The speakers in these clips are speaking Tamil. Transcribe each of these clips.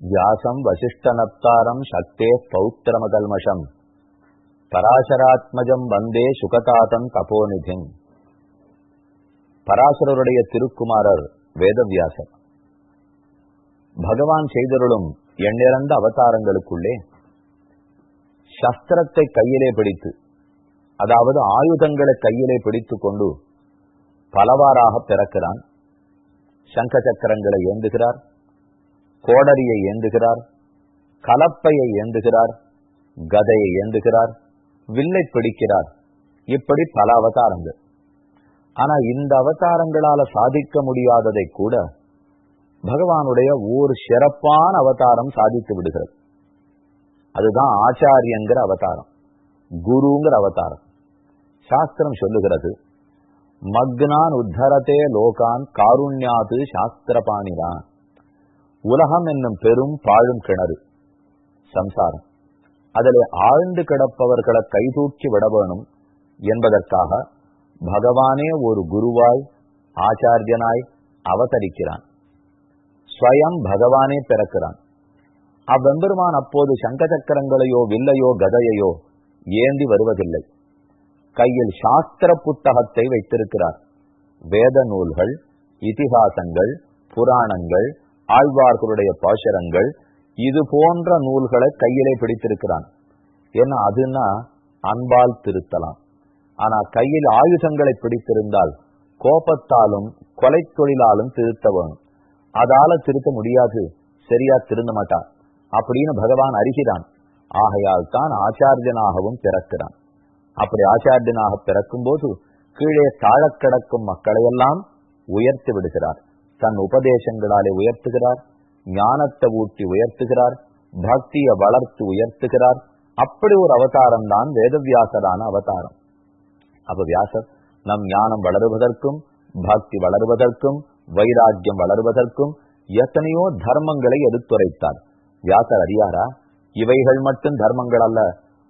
வியாசம் வசிஷ்டனப்தாரம் சக்தே பௌத்திரமகல்மஷம் பராசராத்மஜம் வந்தே சுகதாதம் தபோநிதிம் பராசரருடைய திருக்குமாரர் வேதவியாசர் பகவான் செய்தருளும் எண்ணிறந்த அவதாரங்களுக்குள்ளே சஸ்திரத்தை கையிலே பிடித்து அதாவது ஆயுதங்களை கையிலே பிடித்து கொண்டு பலவாறாக பிறக்கிறான் சங்க சக்கரங்களை ஏந்துகிறார் கோடரியை ஏந்துகிறார் கலப்பையை ஏந்துகிறார் கதையை ஏந்துகிறார் வில்லை பிடிக்கிறார். இப்படி பல அவதாரங்கள். ஆனா இந்த அவதாரங்களால சாதிக்க முடியாததை கூட பகவானுடைய ஒரு சிறப்பான அவதாரம் சாதித்து விடுகிறது. அதுதான் ஆச்சாரியங்கிற அவதாரம் குருங்கிற அவதாரம். சாஸ்திரம் சொல்லுகிறது மக்னான் உத்தரத்தே லோகான் காருண்யாது சாஸ்திரபாணிதான். உலகம் என்னும் பெரும் பாழும் கிணறு சம்சாரம். அதில் ஆழ்ந்து கிடப்பவர்களை கைதூக்கி விட வேணும் என்பதற்காக பகவானே ஒரு குருவாய் ஆச்சாரியனாய் அவதரிக்கிறான். ஸ்வயம் பகவானே பிறக்கிறான். அவ்வெம்பெருமான் அப்போது சங்க சக்கரங்களையோ வில்லையோ கதையையோ ஏந்தி வருவதில்லை. கையில் சாஸ்திர புத்தகத்தை வைத்திருக்கிறார். வேத நூல்கள் இதிகாசங்கள் புராணங்கள் ஆழ்வார்களுடைய பாசரங்கள் இது போன்ற நூல்களை கையிலே பிடித்திருக்கிறான். ஏன்னா அதுனா அன்பால் திருத்தலாம். ஆனா கையில் ஆயுதங்களை பிடித்திருந்தால் கோபத்தாலும் கொலை தொழிலாலும் திருத்த வேணும் அதால திருத்த முடியாது. சரியா திருந்த மாட்டான். அப்படின்னு பகவான் அறிகிறான். ஆகையால் தான் ஆச்சாரியனாகவும் பிறக்கிறான். அப்படி ஆச்சாரியனாக பிறக்கும் போது கீழே தாழக் கிடக்கும் மக்களையெல்லாம் உயர்த்தி விடுகிறார். தன் உபதேசங்களாலே உயர்த்துகிறார் ஞானத்தை ஊட்டி உயர்த்துகிறார் பக்தியை வளர்த்து உயர்த்துகிறார். அப்படி ஒரு அவதாரம் தான் வேதவியாசரான அவதாரம். அப்ப வியாசர் நம் ஞானம் வளருவதற்கும் பக்தி வளருவதற்கும் வைராக்கியம் வளருவதற்கும் எத்தனையோ தர்மங்களை எடுத்துரைத்தார். வியாசர் அறியாரா? இவைகள் மட்டும் தர்மங்கள் அல்ல.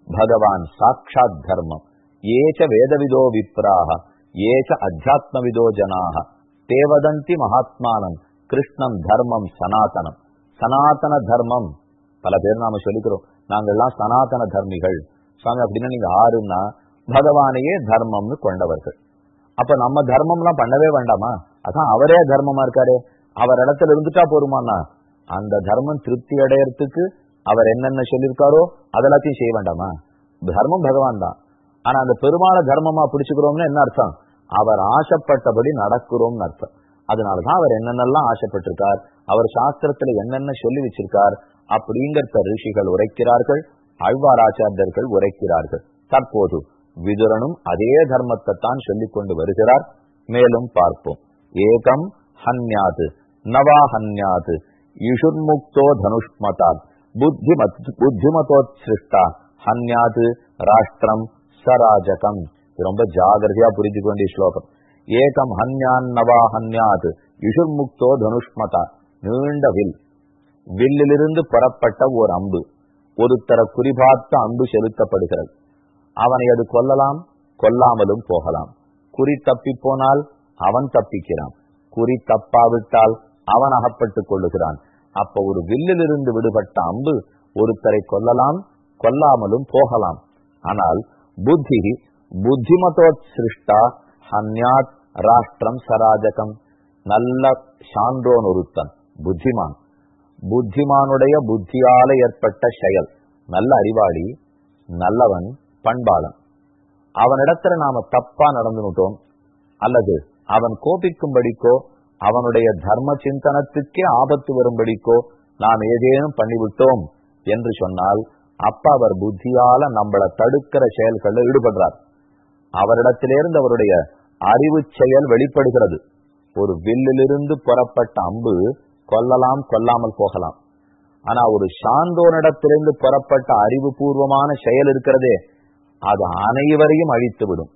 பகவான் சாட்சாத் தர்மம். ஏச்ச வேதவிதோ விப்ராக ஏச்ச அத்தியாத்மவிதோ ஜனாக தேவதந்தி மகாத்மானம் கிருஷ்ணம் தர்மம் சனாதனம். சனாதன தர்மம் பல பேர் நாம சொல்லிக்கிறோம். நாங்கள்லாம் சனாதன தர்மிகள். சுவாமி அப்படின்னா நீங்க ஆறுன்னா பகவானையே தர்மம்னு கொண்டவர்கள். அப்ப நம்ம தர்மம்லாம் பண்ணவே வேண்டாமா? அதான் அவரே தர்மமா இருக்காரு. அவர் இடத்துல இருந்துட்டா போருமானா அந்த தர்மம் திருப்தி அடையறதுக்கு அவர் என்னென்ன சொல்லியிருக்காரோ அதெல்லாத்தையும் செய்ய வேண்டாமா? தர்மம் பகவான் தான் ஆனா அந்த பெருமாளை தர்மமா பிடிச்சுக்கிறோம்னு என்ன அர்த்தம்? அவர் ஆசைப்பட்டபடி நடக்கிறோம்னு அர்த்தம். அதனாலதான் அவர் என்னென்னலாம் ஆசைப்பட்டிருக்கார் அவர் சாஸ்திரத்துல என்னென்ன சொல்லி வச்சிருக்கார் அப்படிங்கிற ரிஷிகள் உரைக்கிறார்கள் ஆழ்வாராச்சாரியர்கள் உரைக்கிறார்கள். தற்போது விதுரனும் அதே தர்மத்தை தான் சொல்லிக் கொண்டு வருகிறார். மேலும் பார்ப்போம். ஏகம் ஹன்யாது நவா ஹன்யாது இஷுர்முக்தோ தனுஷ்மதாத் புத்திமத் புத்திமதோத்சிருஷ்டா ஹன்யாது ராஷ்டிரம் சராஜகம். ரொம்ப ஜாகிரதையா புரிஞ்சுக்க வேண்டிய ஸ்லோகம். ஏகம் ஹன்யான் நவா ஹன்யாது. தனுஷ்மதா. நீண்ட வில். வில்லிலிருந்து புறப்பட்ட ஓர் அம்பு. ஒருத்தர குறிபார்த்த அம்பு செலுத்தப்படுகிறது. அவனை அது கொல்லலாம் கொல்லாமலும் போகலாம். குறி தப்பி போனால் அவன் தப்பிக்கிறான். குறி தப்பாவிட்டால் அவன் அகப்பட்டுக் கொள்ளுகிறான். அப்ப ஒரு வில்லிலிருந்து விடுபட்ட அம்பு ஒருத்தரை கொல்லலாம் கொல்லாமலும் போகலாம். ஆனால் புத்தி புத்திமதோத் சிருஷ்டா ஹன்யாத் ராஷ்டிரம் சராஜகம் நல்ல சான்றோன் ஒருத்தன் புத்திமான் புத்திமானுடைய புத்தியால ஏற்பட்ட செயல் நல்ல அறிவாளி நல்லவன் பண்பாளன் அவனிடத்துல நாம தப்பா நடந்துட்டோம் அல்லது அவன் கோபிக்கும்படிக்கோ அவனுடைய தர்ம சிந்தனத்துக்கே ஆபத்து வரும்படிக்கோ நாம் ஏதேனும் பண்ணிவிட்டோம் என்று சொன்னால் அப்ப அவர் புத்தியால நம்மளை தடுக்கிற செயல்களில் ஈடுபடுறார் அவரிடத்திலிருந்து அவருடைய அறிவு செயல் வெளிப்படுகிறது. ஒரு வில்லிலிருந்து புறப்பட்ட அம்பு கொல்லலாம் கொல்லாமல் போகலாம். ஆனா ஒரு சாந்தோனிடத்திலிருந்து புறப்பட்ட அறிவுபூர்வமான செயல் இருக்கிறதே அது அனைவரையும் அழித்து விடும்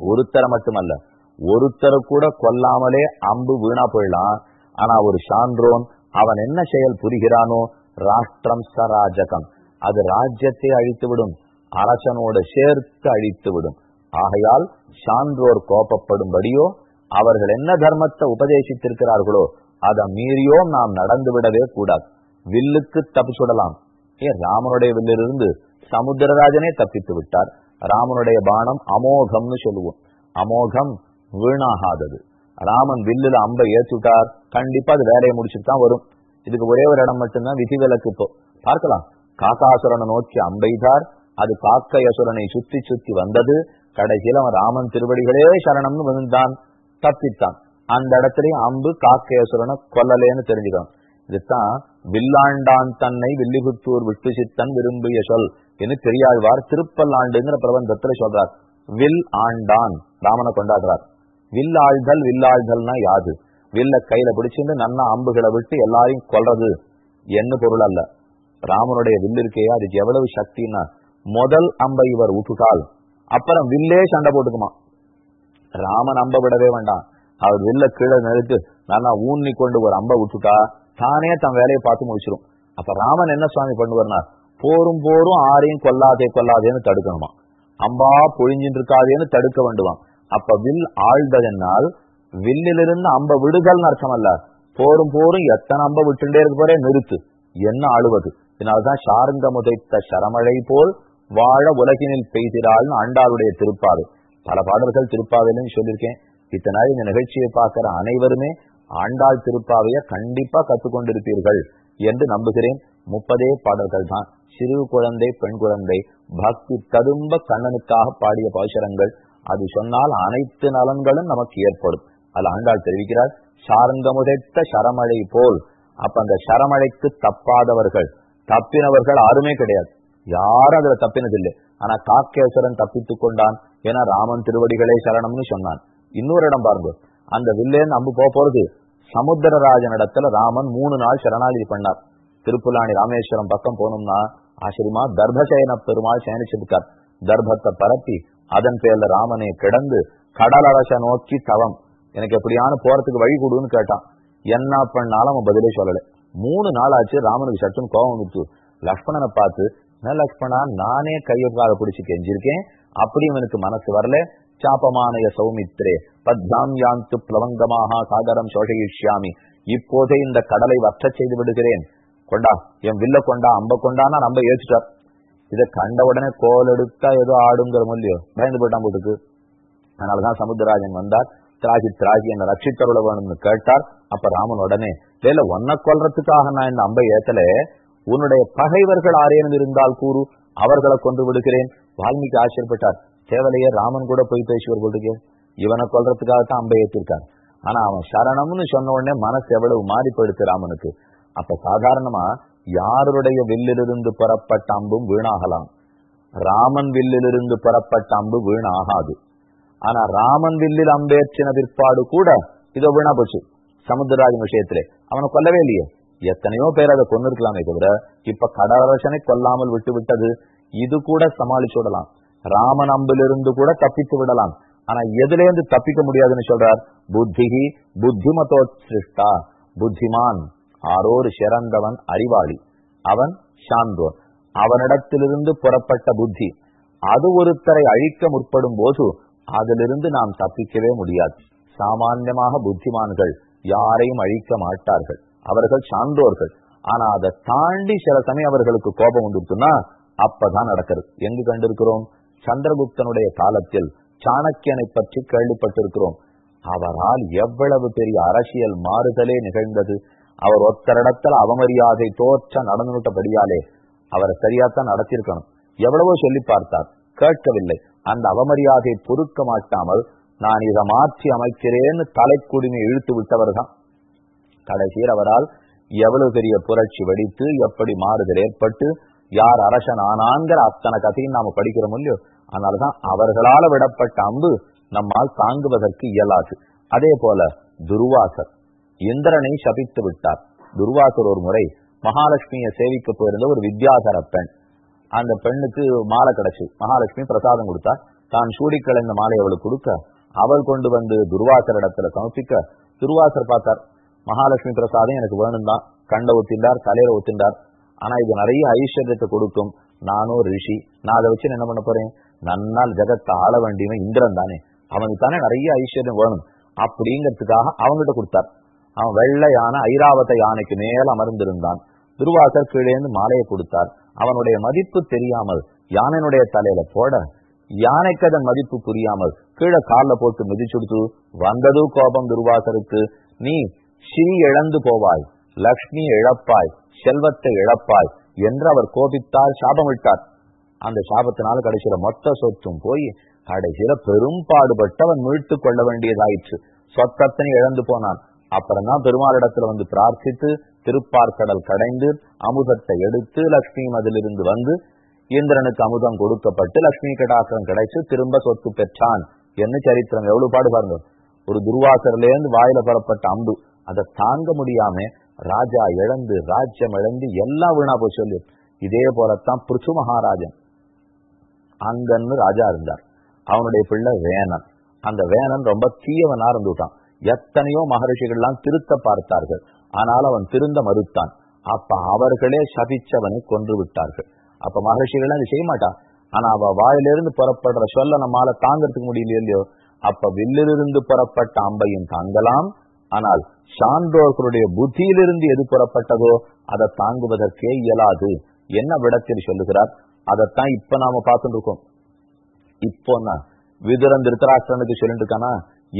ஒருத்தரை மட்டுமல்ல ஒருத்தரை கூட கொல்லாமலே அம்பு வீணா போயிடலாம். ஆனா ஒரு சான்றோன் அவன் என்ன செயல் புரிகிறானோ ராஷ்டிரம் சராஜகம். அது ராஜ்யத்தை அழித்து விடும் சேர்த்து அழித்து விடும் ஆகையால் சான்றோர் கோபப்படும்படியோ அவர்கள் என்ன தர்மத்தை உபதேசித்திருக்கிறார்களோ அதை மீறியோ நாம் நடந்து விடவே கூடாது. வில்லுக்கு தப்பிச்சுடலாம் ஏன் ராமனுடைய வில்லிலிருந்து சமுத்திரராஜனே தப்பித்து விட்டார். ராமனுடைய பானம் அமோகம்னு சொல்லுவோம். அமோகம் வீணாகாதது. ராமன் வில்லுல அம்பை ஏத்துட்டார். கண்டிப்பா அது வேலையை முடிச்சுட்டு தான் வரும். இதுக்கு ஒரே ஒரு இடம் மட்டும்தான் விதிவிலக்கு இப்போ. பார்க்கலாம். காக்காசுரனை நோக்கி அம்பெய்தார். அது காக்கையசுரனை சுத்தி சுத்தி வந்தது. கடைசியில் அவன் ராமன் திருவடிகளே சரணம்னு விழுந்தான் தப்பித்தான். அந்த இடத்துலயும் அம்பு காக்கேசுரனை கொல்லலேன்னு தெரிஞ்சுக்கணும். இதுதான் வில்லாண்டான் தன்னை வில்லிபுத்தூர் விட்டு சித்தன் விரும்பிய சொல் என்று பெரியாழ்வார் திருப்பல்லாண்டுங்கிற பிரபந்தத்துல சொல்றார். வில் ஆண்டான் ராமனை கொண்டாடுறார். வில்லாழ்தல் வில்லாழ்தல்னா யாது? வில்ல கையில பிடிச்சிட்டு நன்னா அம்புகளை விட்டு எல்லாரையும் கொல்றது என்ன பொருள் அல்ல. ராமனுடைய வில்லு இருக்கையா அதுக்கு எவ்வளவு சக்தின்னா முதல் அம்பை இவர் ஊட்டுட்டால் அப்புறம் வில்லே சண்டை போட்டுக்குமா? ராமன் அம்ப விடவே வேண்டாம். அவர் வில்ல கீழே நிறுத்து நல்லா ஊன்னி கொண்டு ஒரு அம்ப விட்டுட்டா தானே தன் வேலையை பார்த்து முடிச்சிடும் அப்ப ராமன் என்ன சுவாமி பண்ணுவார்னா போரும் போரும் ஆரையும் கொல்லாதே கொல்லாதேன்னு தடுக்கணுமா? அம்பா பொழிஞ்சின்னு இருக்காதேன்னு தடுக்க வேண்டுவான் அப்ப வில் ஆழ்ந்ததென்னால் வில்லிலிருந்து அம்ப விடுதல்னு அர்த்தம் அல்ல போரும் போரும் எத்தனை அம்ப விட்டுண்டே இருக்க போறே நிறுத்து. என்ன ஆளுவது? இதனால்தான் சார்ந்த முதைத்த சரமழை போல் வாழ உலகினில் பெய்திராள்னு ஆண்டாளுடைய திருப்பாவை. பல பாடல்கள் திருப்பாவையிலும் சொல்லியிருக்கேன். இத்தனை இந்த நிகழ்ச்சியை பார்க்கிற அனைவருமே ஆண்டாள் திருப்பாவைய கண்டிப்பா கத்துக்கொண்டிருப்பீர்கள் என்று நம்புகிறேன். முப்பதே பாடல்கள் தான். சிறு குழந்தை பெண் குழந்தை பக்தி ததும்ப கண்ணனுக்காக பாடிய பாசுரங்கள். அது சொன்னால் அனைத்து நலன்களும் நமக்கு ஏற்படும். அது ஆண்டாள் தெரிவிக்கிறார் சார்ந்தமுதைத்த சரமழை போல். அப்ப அந்த சரமழைக்கு தப்பாதவர்கள் தப்பினவர்கள் யாருமே கிடையாது. யாரும் அதுல தப்பினதில்லை ஆனா காக்கேஸ்வரன் தப்பித்துக் கொண்டான். ஏன்னா ராமன் திருவடிகளே சரணம்னு சொன்னான். இன்னொரு இடம் பாருங்க. அந்த வில்லேன்னு அம்பு போக போறது சமுத்திரராஜன் இடத்துல ராமன் மூணு நாள் சரணாகி பண்ணார். திருப்புலாணி ராமேஸ்வரம் பக்கம் போனோம்னா ஆச்சரியமா தர்பசயன பெருமாள் சயனிச்சிருக்கார் தர்பத்தை பரப்பி அதன் பேர்ல ராமனை கிடந்து கடல் அரச நோக்கி தவம். எனக்கு எப்படியான போறதுக்கு வழி கொடுன்னு கேட்டான். என்ன பண்ணாலும் அவன் பதிலே சொல்லல. மூணு நாள் ஆச்சு ராமனுக்கு சட்டும் கோபம் வந்துச்சு. லக்ஷ்மணனை பார்த்து லக்ஷ்மணா நானே கையொக்கால பிடிச்சு கெஞ்சிருக்கேன். அப்படி இவனுக்கு மனசு வரல. சாபமானய சௌமித்ரே பத்தாம் யாந்து பிளவங்கமாக சாகரம் சோஷயிஷ்யாமி. இப்போதே இந்த கடலை வற்ற செய்து விடுகிறேன். கொண்டா என் வில்ல கொண்டா அம்ப கொண்டானா நம்ம ஏற்றுட்டார் இதை கண்ட உடனே கோல் எடுத்தா ஏதோ ஆடுங்கிற மொழியோ பயந்து போயிட்டான் போட்டுக்கு. அதனாலதான் சமுத்திரராஜன் வந்தார். திராகி திராகி என்ன ரட்சித்தருள வேணும்னு கேட்டார். அப்ப ராமன் உடனே இல்ல ஒன்ன கொல்றதுக்காக நான் இந்த அம்பை ஏத்தல. உன்னுடைய பகைவர்கள் ஆரேனும் இருந்தால் கூறு அவர்களை கொண்டு விடுகிறேன். வால்மீகி ஆச்சரியப்பட்டார் தேவலையே ராமன் கூட போய் பேசுவர் போட்டுக்கு இவனை கொல்றதுக்காகத்தான் அம்பை ஏற்றிருக்கான் ஆனா அவன் சரணம்னு சொன்ன உடனே மனசு எவ்வளவு மாறி போயிடுச்சு ராமனுக்கு. அப்ப சாதாரணமா யாருடைய வில்லிலிருந்து புறப்பட்ட அம்பும் வீணாகலாம். ராமன் வில்லிலிருந்து புறப்பட்ட அம்பு வீணாகாது. ஆனா ராமன் வில்லில் அம்பேற்றின பிற்பாடு கூட இதோ வீணா போச்சு சமுத்திரராஜன் விஷயத்திலே. அவனை கொல்லவே இல்லையே. எத்தனையோ பேர் அதை கொண்டிருக்கலாமே தவிர இப்ப கடலரசனை கொல்லாமல் விட்டு விட்டது இது கூட சமாளிச்சு விடலாம். ராமன் அம்பிலிருந்து கூட தப்பித்து விடலாம். ஆனா எதுல இருந்து தப்பிக்க முடியாதுன்னு சொல்றார் புத்திகி புத்திமதோத்சிருஷ்டா புத்திமான் ஆரோர் சிறந்தவன் அறிவாளி அவன் சான்றோன் அவனிடத்திலிருந்து புறப்பட்ட புத்தி அது ஒருத்தரை அழிக்க முற்படும் போது அதிலிருந்து நாம் தப்பிக்கவே முடியாது. சாமான்யமாக புத்திமான்கள் யாரையும் அழிக்க மாட்டார்கள். அவர்கள் சான்றோர்கள். ஆனா அதை தாண்டி சில சமயம் அவர்களுக்கு கோபம் வந்துருச்சுன்னா அப்பதான் நடக்கிறது. எங்கு கண்டிருக்கிறோம்? சந்திரகுப்தனுடைய காலத்தில் சாணக்கியனை பற்றி கேள்விப்பட்டிருக்கிறோம். அவரால் எவ்வளவு பெரிய அரசியல் மாறுதலே நிகழ்ந்தது. அவர் ஒத்தரிடத்தில் அவமரியாதை தோற்ற நடந்துவிட்டபடியாலே அவரை சரியாத்தான் நடத்தியிருக்கணும். எவ்வளவோ சொல்லி பார்த்தார். கேட்கவில்லை. அந்த அவமரியாதை பொறுக்க மாட்டாமல் நான் இதை மாற்றி அமைக்கிறேன்னு தலைக்குடிமை இழுத்து விட்டவர் தான் கடைசியில் அவரால் எவ்வளவு பெரிய புரட்சி வெடித்து எப்படி மாறுதல் ஏற்பட்டு யார் அரசன் ஆனாங்கிற அத்தனை கதையும் நாம படிக்கிறோம் இல்லையோ? அதனாலதான் அவர்களால விடப்பட்ட அம்பு நம்மால் தாங்குவதற்கு இயலாது. அதே போல துர்வாசர். இந்திரனை சபித்து விட்டார். துர்வாசர் ஒரு முறை மகாலட்சுமியை சேவிக்க போயிருந்த ஒரு வித்யாசர பெண். அந்த பெண்ணுக்கு மாலை கிடைச்சு. மகாலட்சுமி பிரசாதம் கொடுத்தா தான் சூடிக்கலைந்த மாலை அவளுக்கு கொடுக்க அவள் கொண்டு வந்து துர்வாசர் இடத்துல சமர்ப்பிக்க துர்வாசர் பார்த்தார் மகாலட்சுமி பிரசாதம் எனக்கு வேணும் தான் கண்ட ஒத்திண்டார் தலையில ஒத்திண்டார் ஆனா இது நிறைய ஐஸ்வர்யத்தை கொடுக்கும். நானும் ரிஷி. நான் அதை வச்சு என்ன பண்ண போறேன்? நன்னால் ஜெகத்தை ஆள வேண்டியவன் இந்திரன் தானே. அவனுக்கு தானே நிறைய ஐஸ்வர்யம் வேணும். அப்படிங்கிறதுக்காக அவங்ககிட்ட கொடுத்தார். அவன் வெள்ளை யானை ஐராவத யானைக்கு மேல அமர்ந்திருந்தான். துருவாசர் கீழேந்து மாலையை கொடுத்தார். அவனுடைய மதிப்பு தெரியாமல் யானையினுடைய தலையில போட யானைக்கு அதன் மதிப்பு புரியாமல் கீழே காலில் போட்டு மிதிச்சுடுத்து வந்ததும் கோபம் துருவாசருக்கு. நீ ஸ்ரீ இழந்து போவாய் லக்ஷ்மி இழப்பாய் செல்வத்தை இழப்பாய் என்று அவர் கோபித்தார் சாபமிட்டார் அந்த சாபத்தினால கடைசியில மொத்த சொத்தும் போய் கடைசியில பெரும்பாடுபட்டு அவன் மீட்டு கொள்ள வேண்டியதாயிற்று. சொத்தத்தனை இழந்து போனான். அப்புறம் தான் பெருமாளிடத்துல வந்து பிரார்த்தித்து திருப்பார்கடல் கடைந்து அமுதத்தை எடுத்து லக்ஷ்மி அதிலிருந்து வந்து இந்திரனுக்கு அமுதம் கொடுக்கப்பட்டு லக்ஷ்மி கடாசனம் கிடைச்சு திரும்ப சொத்து பெற்றான். என்ன சரித்திரம்? எவ்வளவு பாடு பாருங்க. ஒரு துர்வாசரிலேருந்து வாயில பெறப்பட்ட அம்பு. அதை தாங்க முடியாம ராஜா இழந்து ராஜ்யம் இழந்து எல்லாம் வீணா போய் சொல்லு. இதே போலத்தான் பிருத்து மகாராஜன். அங்கன்னு ராஜா இருந்தார். அவனுடைய பிள்ளை வேணன். அந்த வேணன் ரொம்ப தீயவனா இருந்துட்டான். எத்தனையோ மகரிஷிகள்லாம் திருத்த பார்த்தார்கள். ஆனால் அவன் திருந்த மறுத்தான். அப்ப அவர்களே சபிச்சவனை கொன்று விட்டார்கள். அப்ப மகரிஷிகள் அது செய்ய மாட்டான். ஆனா அவ வாயிலிருந்து புறப்படுற சொல்ல நம்மால தாங்கறதுக்கு முடியல இல்லையோ அப்ப வில்லிலிருந்து புறப்பட்ட அம்பையும் தாங்கலாம். ஆனால் சான்றோர்களுடைய புத்தியிலிருந்து எது புறப்பட்டதோ அதை தாங்குவதற்கே இயலாது. என்ன விடத்தில் சொல்லுகிறார்? அதைத்தான் இப்ப நாம பார்த்துட்டு இருக்கோம் இப்போன்னா விதுரன் திருத்தராஷ்டிரனுக்கு சொல்லிட்டு இருக்கானா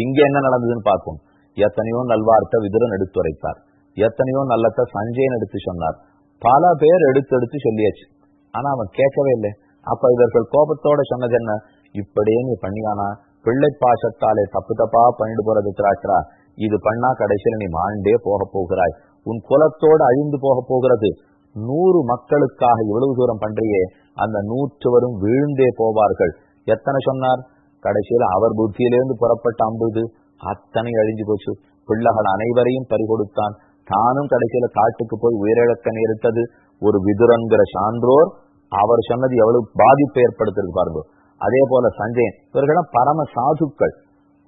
இங்க என்ன நடந்ததுன்னு பார்ப்போம். எத்தனையோ நல்வார்த்தை விதுரன் எடுத்துரைத்தார் எத்தனையோ நல்லத்தை சஞ்சயன் எடுத்து சொன்னார். பல பேர் எடுத்து எடுத்து சொல்லியாச்சு. ஆனா அவன் கேட்கவே இல்லை. அப்ப இவர்கள் கோபத்தோட சொன்னது என்ன? இப்படியே நீ பண்ணியானா? பிள்ளை பாசத்தாலே தப்பு தப்பா பண்ணிட்டு போறது திராட்சரா இது பண்ணா கடைசியில நீ மாண்டே போக போகிறாய். உன் குலத்தோடு அழிந்து போக போகிறது. நூறு மக்களுக்காக இவ்வளவு தூரம் பண்றியே. அந்த நூற்றுவரும் விழுந்தே போவார்கள். எத்தனை சொன்னார்? கடைசியில அவர் புத்தியிலிருந்து புறப்பட்ட அம்புது அத்தனை அழிஞ்சு போச்சு. பிள்ளைகள் அனைவரையும் பறிகொடுத்தான். தானும் கடைசியில காட்டுக்கு போய் உயிரிழக்க நேரிட்டது. ஒரு விதுரன்கிற சான்றோர் அவர் சொன்னது எவ்வளவு பாதிப்பை ஏற்படுத்திருக்கு பாருங்க. அதே போல சஞ்சயன் இவர்களும் பரம சாதுக்கள்.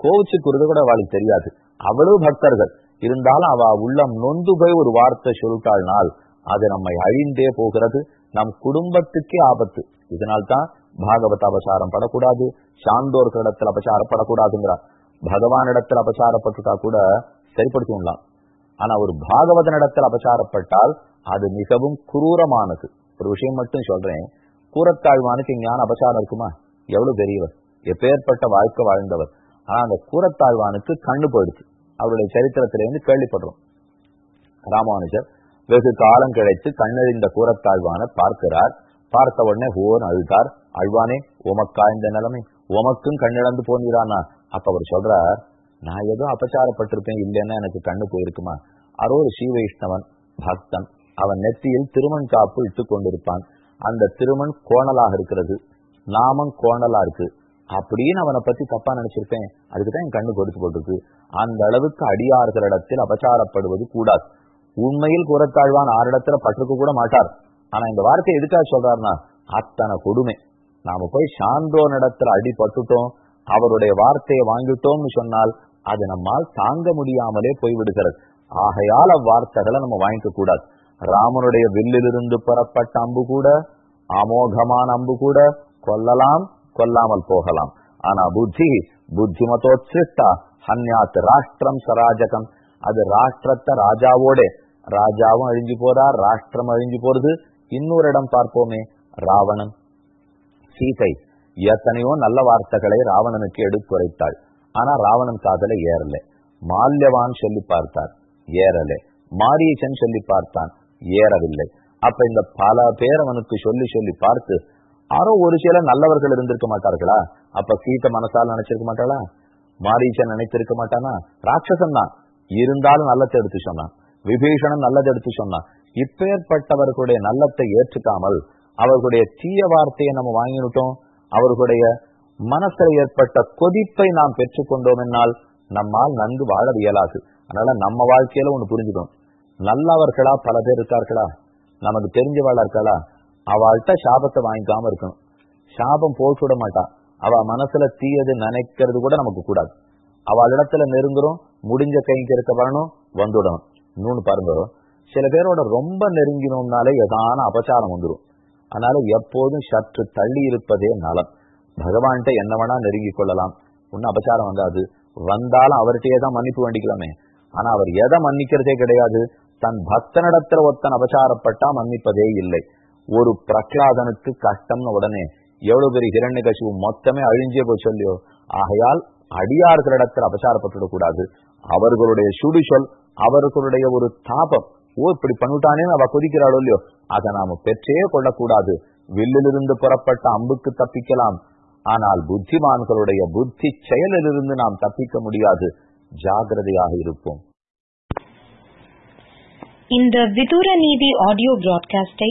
கோவிச்சுக்குறது கூட அவளுக்கு தெரியாது. அவ்வளவு பக்தர்கள். இருந்தாலும் அவ உள்ளம் நொந்து போய் ஒரு வார்த்தை சொல்லிட்டாள்னால் அது நம்மை அழிந்தே போகிறது. நம் குடும்பத்துக்கே ஆபத்து. இதனால்தான் பாகவத அபசாரம் படக்கூடாது. சான்றோர்களிடத்தில் அபசாரப்படக்கூடாதுங்கிறார் பகவானிடத்தில் அபசாரப்பட்டுட்டா கூட சரிப்படுத்திடலாம். ஆனா ஒரு பாகவதனிடத்தில் அபசாரப்பட்டால் அது மிகவும் குரூரமானது. ஒரு விஷயம் மட்டும் சொல்றேன். கூரத்தாழ்வானுக்கு ஞான அபசாரம் இருக்குமா? எவ்வளவு பெரியவர். எப்பேற்பட்ட வாழ்க்கை வாழ்ந்தவர். ஆனா அந்த கூரத்தாழ்வானுக்கு கண்ணு போயிடுச்சு. அவருடைய சரித்திரத்திலிருந்து கேள்விப்படுறோம். ராமானுஜர் வெகு காலம் கிடைத்து கண்ணறிந்த கூரத்தாழ்வான பார்க்கிறார். பார்த்த உடனே ஹோன் அழுதார். அழ்வானே உமக்கா இந்த நிலைமை? உமக்கும் கண்ணிழந்து போனீரானா? அப்ப அவர் சொல்றார் நான் ஏதோ அபச்சாரப்பட்டிருப்பேன். இல்லைன்னா எனக்கு கண்ணு போயிருக்குமா? அரோ ஸ்ரீ வைஷ்ணவன் பக்தன். அவன் நெத்தியில் திருமண் காப்பு இட்டு கொண்டிருப்பான். அந்த திருமண் கோணலாக இருக்கிறது. நாமம் கோணலா இருக்கு. அப்படின்னு அவனை பத்தி தப்பா நினைச்சிருப்பேன் அதுக்குதான் என் கண்ணு கொடுத்து போட்டிருக்கு. அந்த அளவுக்கு அடியார்களிடத்தில் அபச்சாரப்படுவது கூடாது. உண்மையில் கூறத்தாழ்வான் ஆரிடத்துல பற்றுக்க கூட மாட்டார். ஆனா இந்த வார்த்தை எதுக்காக சொல்றாருன்னா அத்தனை கொடுமை. நாம போய் சான்றோனிடத்துல அடிபட்டுட்டோம் அவருடைய வார்த்தையை வாங்கிட்டோம்னு சொன்னால் அது நம்மால் தாங்க முடியாமலே போய்விடுகிறது. ஆகையால் அவ்வார்த்தைகளை நம்ம வாங்கிக்க கூடாது. ராமனுடைய வில்லிலிருந்து புறப்பட்ட அம்பு கூட அமோகமான அம்பு கூட கொல்லலாம். கொல்லாமல் போகலாம். ஆனா புத்தி புத்திமதோத்சிஷ்டா ஹன்யாத் ராஷ்டிரம் சராஜகம் அது ராஷ்டிரத்தை ராஜாவோட. ராஜாவும் அழிஞ்சு போறார் ராஷ்டிரம் அழிஞ்சு போறது. இன்னொரு இடம் பார்ப்போமே ராவணன். சீதை எத்தனையோ நல்ல வார்த்தைகளை ராவணனுக்கு எடுத்துரைத்தாள் ஆனா ராவணன் காதல ஏறல. மால்யவான் சொல்லி பார்த்தார் ஏறல. மாரீச்சன் சொல்லி பார்த்தான் ஏறவில்லை. அப்ப இந்த பல பேர் அவனுக்கு சொல்லி சொல்லி பார்த்து யாரோ ஒரு சில நல்லவர்கள் இருந்திருக்க மாட்டார்களா? அப்ப சீத்த மனசால் நினைச்சிருக்க மாட்டாளா? மாரீச்சன் நினைத்திருக்க மாட்டானா? ராட்சசன் தான். இருந்தாலும் நல்லத்தை எடுத்து சொன்னான். விபீஷணன் நல்லதை எடுத்து சொன்னான். இப்பேற்பட்டவர்களுடைய நல்லத்தை ஏற்றுக்காமல் அவர்களுடைய தீய வார்த்தையை நம்ம வாங்கிவிட்டோம். அவர்களுடைய மனசில் ஏற்பட்ட கொதிப்பை நாம் பெற்றுக்கொண்டோம் என்னால் நம்மால் நன்கு வாழ இயலாது. அதனால நம்ம வாழ்க்கையில ஒண்ணு புரிஞ்சுக்கணும். நல்லவர்களா பல பேர் இருக்கார்களா? நமக்கு தெரிஞ்சவாளா இருக்காளா அவள்கிட்ட சாபத்தை வாங்கிக்காம இருக்கணும். சாபம் போட்டு விட மாட்டான் அவ மனசுல தீயது நினைக்கிறது கூட நமக்கு கூடாது. அவள் இடத்துல நெருங்குறோம் முடிஞ்ச கைக்கு இருக்க வரணும் வந்துடணும். இன்னொன்னு பாருங்க. சில பேரோட ரொம்ப நெருங்கினோம்னாலே எதான அபச்சாரம் வந்துடும் அதனால எப்போதும் சற்று தள்ளி இருப்பதே நலம். பகவான்கிட்ட என்ன வேணா நெருங்கி கொள்ளலாம். ஒன்னும் அபச்சாரம் வந்தாது. வந்தாலும் அவர்கிட்டயே தான் மன்னிப்பு வேண்டிக்கலாமே. ஆனா அவர் எதை மன்னிக்கிறதே கிடையாது. தன் பக்தனிடத்துல ஒத்தன் அபசாரப்பட்டா மன்னிப்பதே இல்லை. ஒரு பிரகலாதனுக்கு கஷ்டம்னு உடனே எவ்வளவு பெரிய ஹிரண்ய கசிவு மொத்தமே அழிஞ்சே போய் சொல்லியோ ஆகையால் அடியார்களிடத்தில் அபசாரப்பட்டுவிடக் கூடாது. அவர்களுடைய சுடு சொல் அவர்களுடைய ஒரு தாபம். ஓ இப்படி பண்ணிட்டானே அவ கொதிக்கிறாளோ இல்லையோ? அதை நாம பெற்றே கொள்ளக்கூடாது. வில்லிலிருந்து புறப்பட்ட அம்புக்கு தப்பிக்கலாம். ஆனால் புத்திமான்களுடைய புத்தி செயலிலிருந்து நாம் தப்பிக்க முடியாது. ஜாகிரதையாக இருப்போம். இந்த விதுர நீதி ஆடியோ பிராட்காஸ்டை